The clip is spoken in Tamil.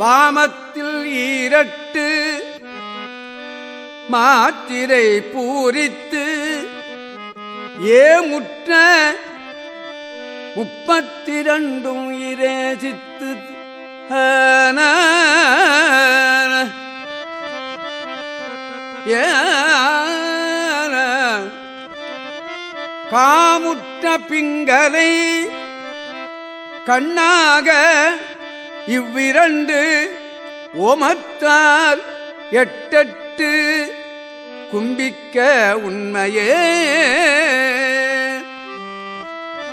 வாமத்தில் ஈரட்டு மாத்திரை பூரித்து ஏமுற்ற முப்பத்திரண்டும் இரேசித்து காமுற்ற பிங்கலை கண்ணாக இவ்விரண்டு ஓமத்தால் எட்டெட்டு கும்பிக்க உண்மையே.